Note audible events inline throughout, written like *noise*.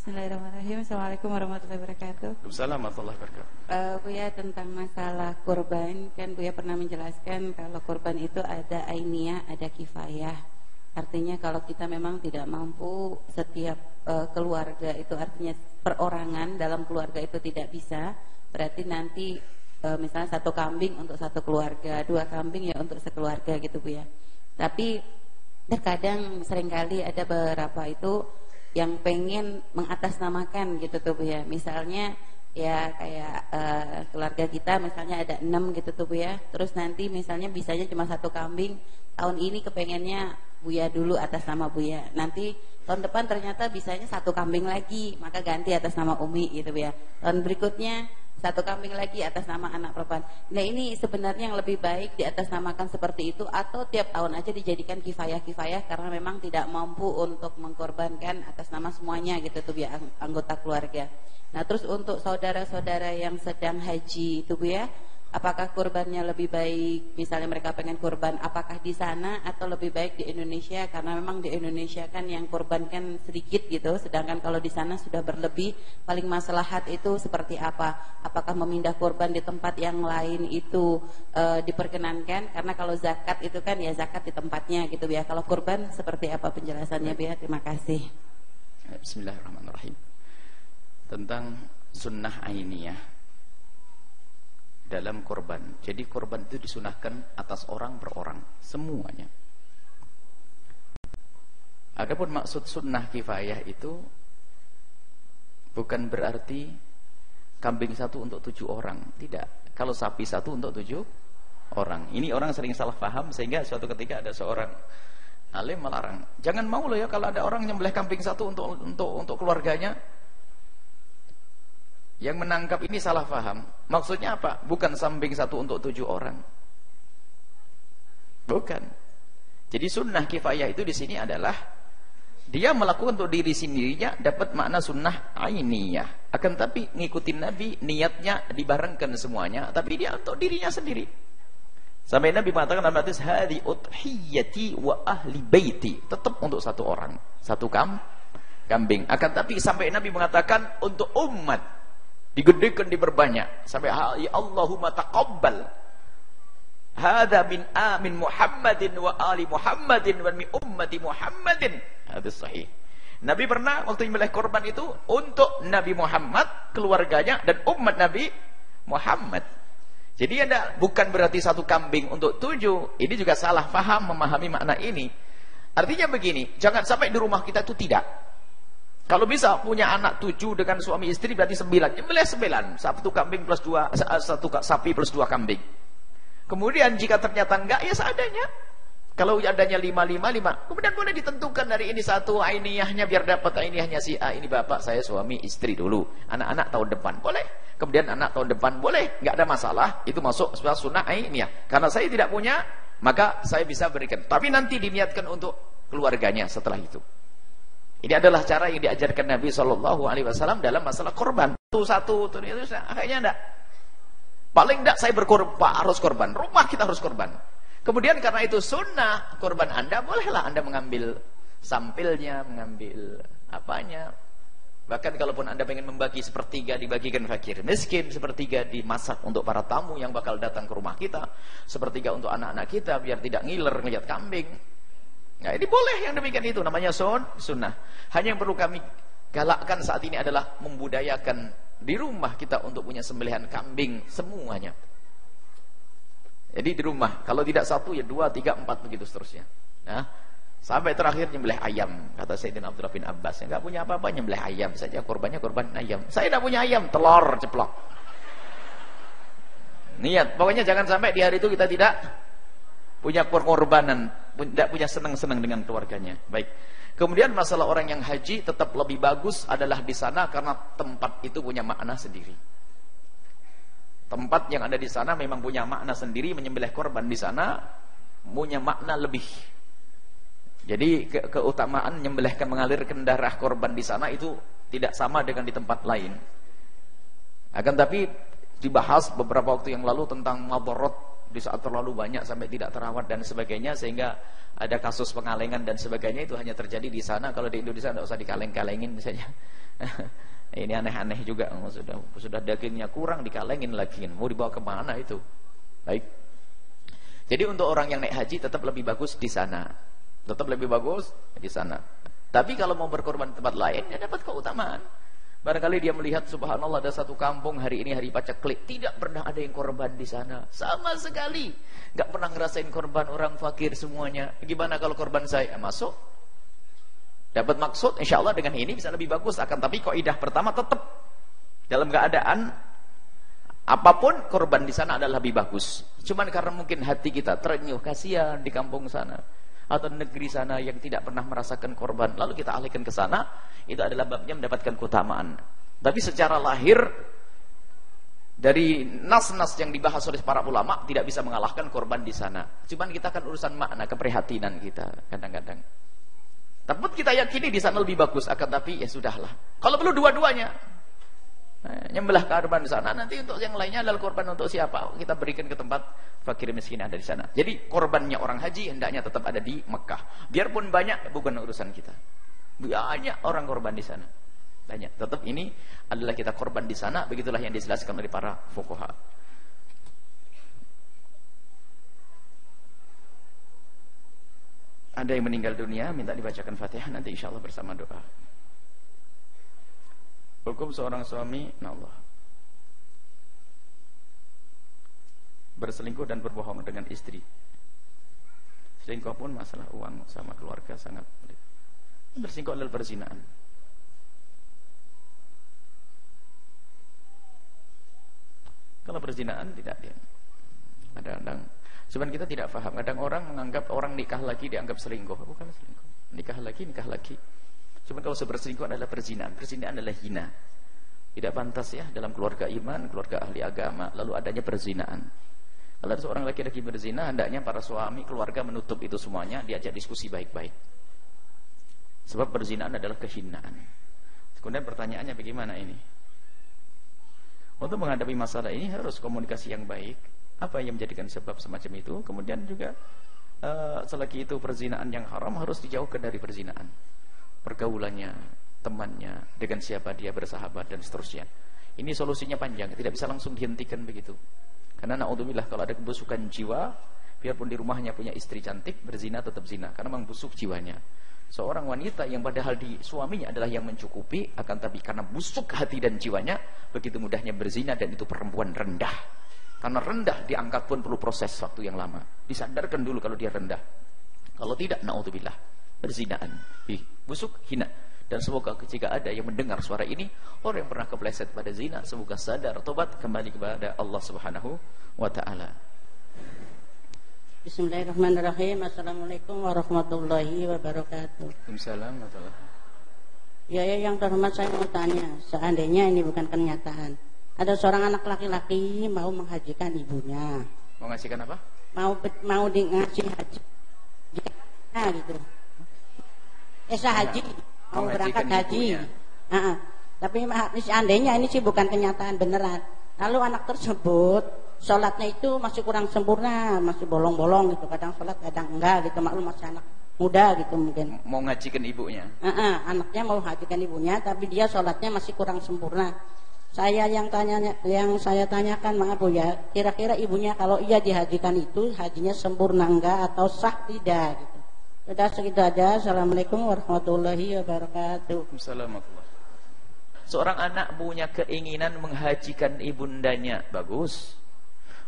Bismillahirrahmanirrahim. Assalamualaikum warahmatullahi wabarakatuh. Waalaikumsalam warahmatullahi wabarakatuh. Uh, Buya tentang masalah kurban kan Buya pernah menjelaskan kalau kurban itu ada ainiyah, ada kifayah. Artinya kalau kita memang tidak mampu setiap uh, keluarga itu artinya perorangan dalam keluarga itu tidak bisa, berarti nanti uh, misalnya satu kambing untuk satu keluarga, dua kambing ya untuk sekeluarga gitu Bu ya. Tapi terkadang sering kali ada beberapa itu yang pengen mengatasnamakan gitu tuh Bu ya. Misalnya ya kayak uh, keluarga kita misalnya ada enam gitu tuh Bu ya. Terus nanti misalnya bisanya cuma satu kambing. Tahun ini kepengennya Buya dulu atas nama Buya. Nanti tahun depan ternyata bisanya satu kambing lagi, maka ganti atas nama Umi gitu Bu ya. Tahun berikutnya satu kambing lagi atas nama anak perempuan. Nah ini sebenarnya yang lebih baik di atas namakan seperti itu atau tiap tahun aja dijadikan kifayah-kifayah karena memang tidak mampu untuk mengkorbankan atas nama semuanya gitu tuh ya anggota keluarga. Nah terus untuk saudara-saudara yang sedang haji itu ya apakah kurbannya lebih baik? Misalnya mereka pengen kurban apakah di sana atau lebih baik di Indonesia? Karena memang di Indonesia kan yang kurban kan sedikit gitu. Sedangkan kalau di sana sudah berlebih paling maslahat itu seperti apa? Apakah memindah kurban di tempat yang lain itu e, diperkenankan? Karena kalau zakat itu kan ya zakat di tempatnya gitu ya kalau kurban seperti apa penjelasannya biar terima kasih. Bismillahirrahmanirrahim. Tentang sunnah ainiyah dalam korban. Jadi korban itu disunahkan atas orang per orang, semuanya. Adapun maksud sunnah kifayah itu bukan berarti kambing satu untuk tujuh orang, tidak. Kalau sapi satu untuk tujuh orang. Ini orang sering salah paham sehingga suatu ketika ada seorang alim melarang. Jangan mau loh ya kalau ada orang nyembelih kambing satu untuk untuk untuk keluarganya, yang menangkap ini salah faham. Maksudnya apa? Bukan sambing satu untuk tujuh orang. Bukan. Jadi sunnah kifayah itu di sini adalah dia melakukan untuk diri sendirinya dapat makna sunnah ainiyah. Akan tapi ngikutin Nabi niatnya dibarengkan semuanya, tapi dia untuk dirinya sendiri. Sampai Nabi mengatakan dalam hadis hadi udhiyati wa ahli baiti, tetap untuk satu orang, satu kam kambing. Akan tapi sampai Nabi mengatakan untuk umat digedekan diperbanyak sampai ya Allahumma taqabbal hadza min amin Muhammadin wa ali Muhammadin wa min ummati Muhammadin hadis sahih Nabi pernah waktu menyembelih korban itu untuk Nabi Muhammad, keluarganya dan umat Nabi Muhammad. Jadi ada bukan berarti satu kambing untuk tujuh. Ini juga salah faham memahami makna ini. Artinya begini, jangan sampai di rumah kita itu tidak. Kalau bisa punya anak tujuh dengan suami istri berarti sembilan. Nyembelih sembilan. Satu kambing plus dua, satu sapi plus dua kambing. Kemudian jika ternyata enggak, ya seadanya. Kalau adanya lima, lima, lima. Kemudian boleh ditentukan dari ini satu ainiyahnya biar dapat ainiyahnya si A. Ini bapak saya suami istri dulu. Anak-anak tahun depan. Boleh. Kemudian anak tahun depan. Boleh. Enggak ada masalah. Itu masuk sunnah ainiyah. Karena saya tidak punya, maka saya bisa berikan. Tapi nanti diniatkan untuk keluarganya setelah itu. Ini adalah cara yang diajarkan Nabi Shallallahu Alaihi Wasallam dalam masalah korban. Tuh satu, tuh itu, akhirnya enggak. Paling enggak saya berkorban, harus korban. Rumah kita harus korban. Kemudian karena itu sunnah korban anda, bolehlah anda mengambil sampilnya, mengambil apanya. Bahkan kalaupun anda ingin membagi sepertiga dibagikan fakir miskin, sepertiga dimasak untuk para tamu yang bakal datang ke rumah kita, sepertiga untuk anak-anak kita biar tidak ngiler ngeliat kambing, Nah, ini boleh yang demikian itu namanya sun sunnah. Hanya yang perlu kami galakkan saat ini adalah membudayakan di rumah kita untuk punya sembelihan kambing semuanya. Jadi di rumah, kalau tidak satu ya dua, tiga, empat begitu seterusnya. Nah, sampai terakhir nyembelih ayam kata Sayyidina Abdullah bin Abbas. Enggak punya apa-apa nyembelih ayam saja, korbannya korban ayam. Saya tidak punya ayam, telur ceplok. Niat, pokoknya jangan sampai di hari itu kita tidak punya pengorbanan, tidak punya senang-senang dengan keluarganya. Baik. Kemudian masalah orang yang haji tetap lebih bagus adalah di sana karena tempat itu punya makna sendiri. Tempat yang ada di sana memang punya makna sendiri, menyembelih korban di sana punya makna lebih. Jadi ke keutamaan menyembelihkan mengalirkan darah korban di sana itu tidak sama dengan di tempat lain. Akan tapi dibahas beberapa waktu yang lalu tentang madarat di saat terlalu banyak sampai tidak terawat dan sebagainya sehingga ada kasus pengalengan dan sebagainya itu hanya terjadi di sana. Kalau di Indonesia tidak usah dikaleng-kalengin misalnya. *laughs* Ini aneh-aneh juga. Sudah sudah dagingnya kurang dikalengin lagi. Mau dibawa ke mana itu? Baik. Jadi untuk orang yang naik haji tetap lebih bagus di sana. Tetap lebih bagus di sana. Tapi kalau mau berkorban di tempat lain ya dapat keutamaan Barangkali dia melihat subhanallah ada satu kampung hari ini hari paceklik. Tidak pernah ada yang korban di sana. Sama sekali. Gak pernah ngerasain korban orang fakir semuanya. Gimana kalau korban saya? Masuk. Dapat maksud insya Allah dengan ini bisa lebih bagus. Akan tapi kaidah pertama tetap. Dalam keadaan apa pun korban di sana adalah lebih bagus. Cuman karena mungkin hati kita terenyuh. Kasihan di kampung sana atau negeri sana yang tidak pernah merasakan korban. Lalu kita alihkan ke sana itu adalah babnya mendapatkan keutamaan. Tapi secara lahir dari nas-nas yang dibahas oleh para ulama tidak bisa mengalahkan korban di sana. Cuman kita akan urusan makna keprihatinan kita kadang-kadang. Tapi kita yakini di sana lebih bagus akan tapi ya sudahlah. Kalau perlu dua-duanya Nah, nyembelih korban di sana. Nanti untuk yang lainnya adalah korban untuk siapa? Kita berikan ke tempat fakir miskin ada di sana. Jadi korbannya orang haji hendaknya tetap ada di Mekah. Biarpun banyak bukan urusan kita. Banyak orang korban di sana. Banyak. Tetap ini adalah kita korban di sana. Begitulah yang dijelaskan oleh para fuqaha. Ada yang meninggal dunia minta dibacakan Fatihah. Nanti insya Allah bersama doa Hukum seorang suami Allah berselingkuh dan berbohong dengan istri. Selingkuh pun masalah uang sama keluarga sangat Berselingkuh adalah perzinaan. Kalau perzinaan tidak dia. Kadang-kadang Cuman kita tidak paham. Kadang orang menganggap orang nikah lagi dianggap selingkuh. Bukan selingkuh. Nikah lagi, nikah lagi. Cuma kalau berselingkuh adalah perzinahan. Perzinahan adalah hina. Tidak pantas ya dalam keluarga iman, keluarga ahli agama, lalu adanya perzinahan. Kalau ada seorang laki-laki berzina, hendaknya para suami, keluarga menutup itu semuanya, diajak diskusi baik-baik. Sebab perzinahan adalah kehinaan. Kemudian pertanyaannya bagaimana ini? Untuk menghadapi masalah ini harus komunikasi yang baik. Apa yang menjadikan sebab semacam itu? Kemudian juga uh, selagi itu perzinahan yang haram harus dijauhkan dari perzinahan pergaulannya, temannya, dengan siapa dia bersahabat dan seterusnya. Ini solusinya panjang, tidak bisa langsung dihentikan begitu. Karena naudzubillah kalau ada kebusukan jiwa, biarpun di rumahnya punya istri cantik, berzina tetap zina karena memang busuk jiwanya. Seorang wanita yang padahal di suaminya adalah yang mencukupi, akan tapi karena busuk hati dan jiwanya, begitu mudahnya berzina dan itu perempuan rendah. Karena rendah diangkat pun perlu proses waktu yang lama. Disadarkan dulu kalau dia rendah. Kalau tidak, naudzubillah berzinaan. Ih, busuk, hina. Dan semoga jika ada yang mendengar suara ini, orang yang pernah kepleset pada zina, semoga sadar, tobat, kembali kepada Allah Subhanahu wa taala. Bismillahirrahmanirrahim. Assalamualaikum warahmatullahi wabarakatuh. Waalaikumsalam warahmatullahi Ya, ya yang terhormat saya mau tanya, seandainya ini bukan kenyataan, ada seorang anak laki-laki mau menghajikan ibunya. Mau ngasihkan apa? Mau mau di ngasih haji. Nah, gitu. Esa haji, mau berangkat haji. Uh, tapi seandainya ini sih bukan kenyataan beneran. Lalu anak tersebut sholatnya itu masih kurang sempurna, masih bolong-bolong gitu. Kadang sholat, kadang enggak gitu. Maklum masih anak muda gitu mungkin. Mau ngajikan ibunya? Uh, uh, anaknya mau hajikan ibunya, tapi dia sholatnya masih kurang sempurna. Saya yang tanya, yang saya tanyakan maaf bu ya, kira-kira ibunya kalau ia dihajikan itu hajinya sempurna enggak atau sah tidak? Gitu. Sudah segitu aja. Assalamualaikum warahmatullahi wabarakatuh. Assalamualaikum. Seorang anak punya keinginan menghajikan ibundanya, bagus.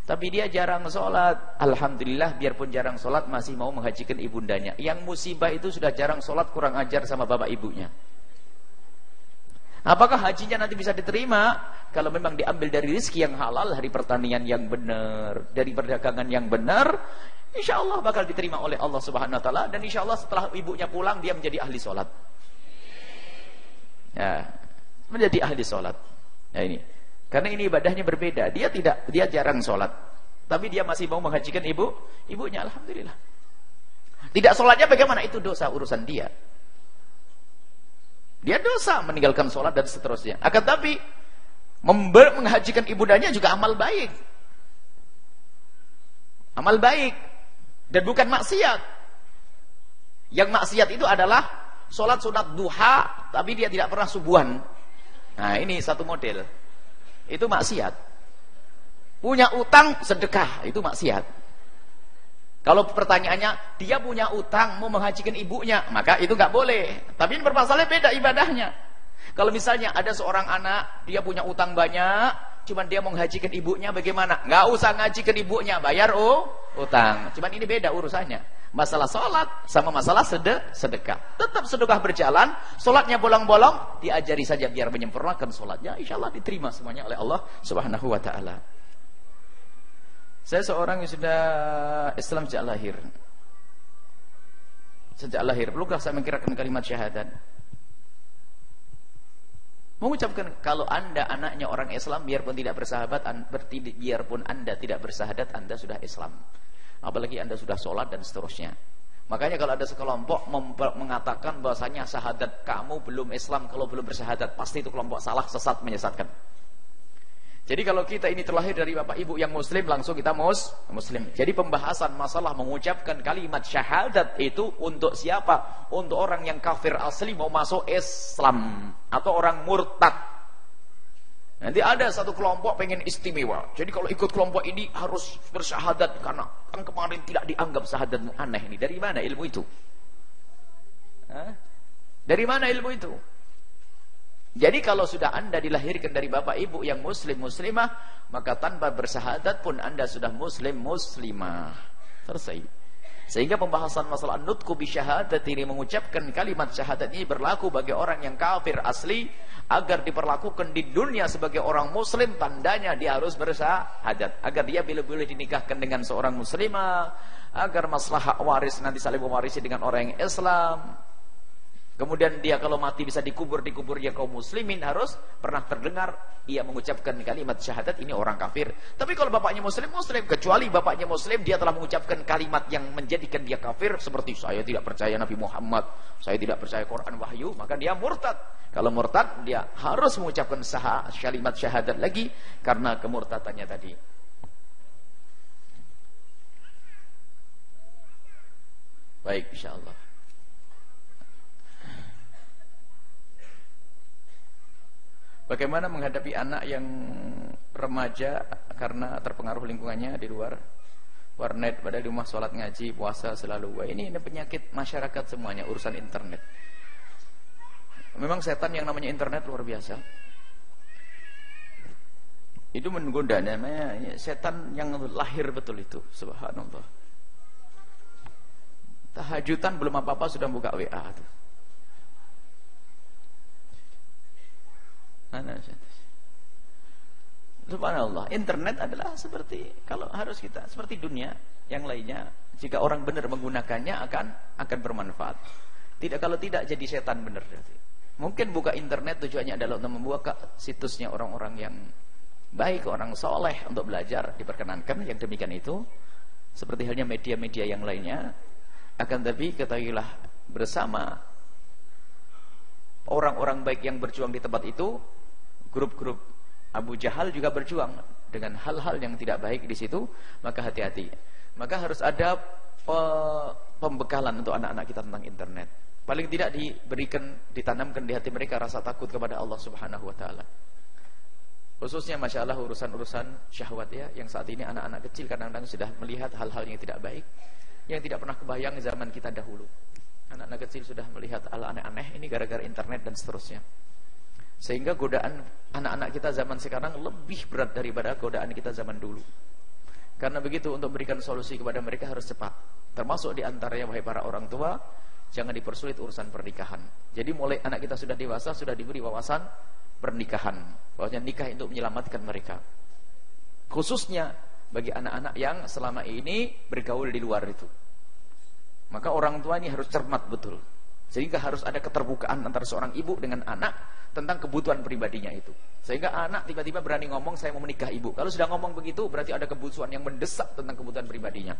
Tapi dia jarang sholat. Alhamdulillah, biarpun jarang sholat masih mau menghajikan ibundanya. Yang musibah itu sudah jarang sholat, kurang ajar sama bapak ibunya. Apakah hajinya nanti bisa diterima? Kalau memang diambil dari rezeki yang halal, hari pertanian yang benar, dari perdagangan yang benar, Insya Allah bakal diterima oleh Allah Subhanahu Wa Taala dan insya Allah setelah ibunya pulang dia menjadi ahli sholat. Ya, menjadi ahli sholat. Ya ini, karena ini ibadahnya berbeda. Dia tidak, dia jarang sholat, tapi dia masih mau menghajikan ibu, ibunya. Alhamdulillah. Tidak sholatnya bagaimana? Itu dosa urusan dia. Dia dosa meninggalkan sholat dan seterusnya. Akan tapi menghajikan ibundanya juga amal baik. Amal baik. Dan bukan maksiat. Yang maksiat itu adalah sholat sunat duha, tapi dia tidak pernah subuhan. Nah ini satu model. Itu maksiat. Punya utang sedekah, itu maksiat. Kalau pertanyaannya, dia punya utang mau menghajikan ibunya, maka itu nggak boleh. Tapi ini bermasalahnya beda ibadahnya. Kalau misalnya ada seorang anak, dia punya utang banyak, cuman dia mau menghajikan ibunya bagaimana? Nggak usah ngajikan ibunya, bayar oh, utang. Cuman ini beda urusannya. Masalah sholat sama masalah sede, sedekah. Tetap sedekah berjalan, sholatnya bolong-bolong, diajari saja biar menyempurnakan sholatnya. Insya Allah diterima semuanya oleh Allah subhanahu wa ta'ala. Saya seorang yang sudah Islam sejak lahir. Sejak lahir, perlukah saya mengkirakan kalimat syahadat? Mengucapkan kalau anda anaknya orang Islam, biarpun tidak bersahabat, biarpun anda tidak bersahadat, anda sudah Islam. Apalagi anda sudah sholat dan seterusnya. Makanya kalau ada sekelompok mengatakan bahasanya sahadat kamu belum Islam kalau belum bersahadat, pasti itu kelompok salah, sesat, menyesatkan. Jadi kalau kita ini terlahir dari bapak ibu yang muslim langsung kita mus muslim. Jadi pembahasan masalah mengucapkan kalimat syahadat itu untuk siapa? Untuk orang yang kafir asli mau masuk Islam atau orang murtad. Nanti ada satu kelompok pengen istimewa. Jadi kalau ikut kelompok ini harus bersyahadat karena kan kemarin tidak dianggap syahadat aneh ini. Dari mana ilmu itu? Hah? Dari mana ilmu itu? Jadi kalau sudah anda dilahirkan dari bapak ibu yang muslim muslimah, maka tanpa bersahadat pun anda sudah muslim muslimah. Selesai. Sehingga pembahasan masalah nutku bisyahadat ini mengucapkan kalimat syahadat ini berlaku bagi orang yang kafir asli agar diperlakukan di dunia sebagai orang muslim tandanya dia harus bersahadat agar dia bila boleh dinikahkan dengan seorang muslimah agar masalah waris nanti saling mewarisi dengan orang yang Islam Kemudian dia kalau mati bisa dikubur di kuburnya kaum muslimin harus pernah terdengar ia mengucapkan kalimat syahadat ini orang kafir. Tapi kalau bapaknya muslim muslim kecuali bapaknya muslim dia telah mengucapkan kalimat yang menjadikan dia kafir seperti saya tidak percaya Nabi Muhammad, saya tidak percaya Quran wahyu, maka dia murtad. Kalau murtad dia harus mengucapkan sah kalimat syahadat lagi karena kemurtadannya tadi. Baik insyaallah. Bagaimana menghadapi anak yang remaja karena terpengaruh lingkungannya di luar warnet, pada di rumah sholat ngaji, puasa selalu. Wah, ini, ini penyakit masyarakat semuanya, urusan internet. Memang setan yang namanya internet luar biasa. Itu menggoda namanya setan yang lahir betul itu, subhanallah. Tahajutan belum apa-apa sudah buka WA tuh. Subhanallah, internet adalah seperti kalau harus kita seperti dunia yang lainnya. Jika orang benar menggunakannya akan akan bermanfaat. Tidak kalau tidak jadi setan benar Mungkin buka internet tujuannya adalah untuk membuka situsnya orang-orang yang baik, orang soleh untuk belajar diperkenankan yang demikian itu. Seperti halnya media-media yang lainnya. Akan tapi ketahuilah bersama orang-orang baik yang berjuang di tempat itu grup-grup Abu Jahal juga berjuang dengan hal-hal yang tidak baik di situ, maka hati-hati. Maka harus ada pembekalan untuk anak-anak kita tentang internet. Paling tidak diberikan, ditanamkan di hati mereka rasa takut kepada Allah Subhanahu wa taala. Khususnya masalah urusan-urusan syahwat ya, yang saat ini anak-anak kecil kadang-kadang sudah melihat hal-hal yang tidak baik, yang tidak pernah kebayang zaman kita dahulu. Anak-anak kecil sudah melihat hal aneh-aneh ini gara-gara internet dan seterusnya. Sehingga godaan anak-anak kita zaman sekarang lebih berat daripada godaan kita zaman dulu. Karena begitu untuk memberikan solusi kepada mereka harus cepat. Termasuk di antaranya wahai para orang tua, jangan dipersulit urusan pernikahan. Jadi mulai anak kita sudah dewasa sudah diberi wawasan pernikahan. Bahwasanya nikah untuk menyelamatkan mereka. Khususnya bagi anak-anak yang selama ini bergaul di luar itu. Maka orang tua ini harus cermat betul. Sehingga harus ada keterbukaan antara seorang ibu dengan anak tentang kebutuhan pribadinya itu. Sehingga anak tiba-tiba berani ngomong saya mau menikah ibu. Kalau sudah ngomong begitu berarti ada kebutuhan yang mendesak tentang kebutuhan pribadinya.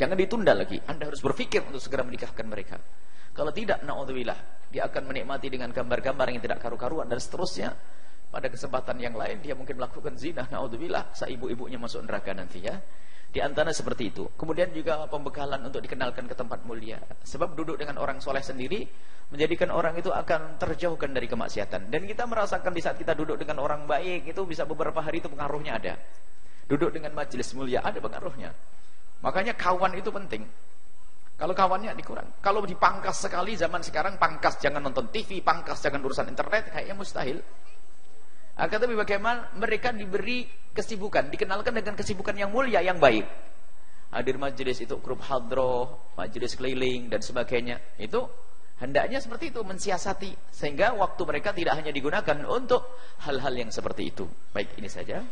Jangan ditunda lagi. Anda harus berpikir untuk segera menikahkan mereka. Kalau tidak, naudzubillah, dia akan menikmati dengan gambar-gambar yang tidak karu-karuan dan seterusnya. pada kesempatan yang lain dia mungkin melakukan zina, naudzubillah, saibu-ibunya masuk neraka nanti ya. Di antara seperti itu. Kemudian juga pembekalan untuk dikenalkan ke tempat mulia. Sebab duduk dengan orang soleh sendiri menjadikan orang itu akan terjauhkan dari kemaksiatan. Dan kita merasakan di saat kita duduk dengan orang baik itu bisa beberapa hari itu pengaruhnya ada. Duduk dengan majelis mulia ada pengaruhnya. Makanya kawan itu penting. Kalau kawannya dikurang. Kalau dipangkas sekali zaman sekarang pangkas jangan nonton TV, pangkas jangan urusan internet kayaknya mustahil. Akan tapi bagaimana mereka diberi kesibukan, dikenalkan dengan kesibukan yang mulia, yang baik. Hadir majelis itu grup hadroh, majelis keliling dan sebagainya. Itu hendaknya seperti itu mensiasati sehingga waktu mereka tidak hanya digunakan untuk hal-hal yang seperti itu. Baik, ini saja.